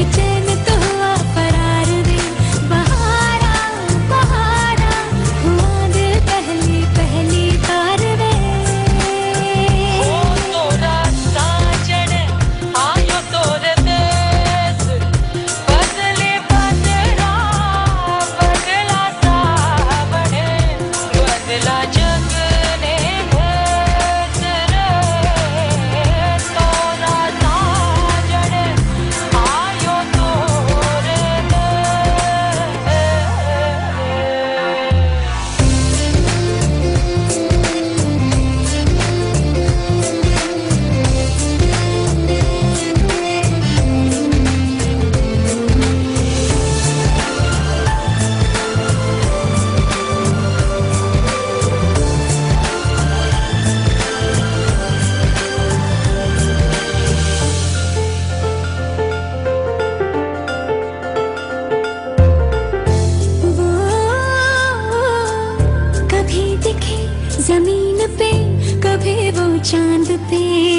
you take पे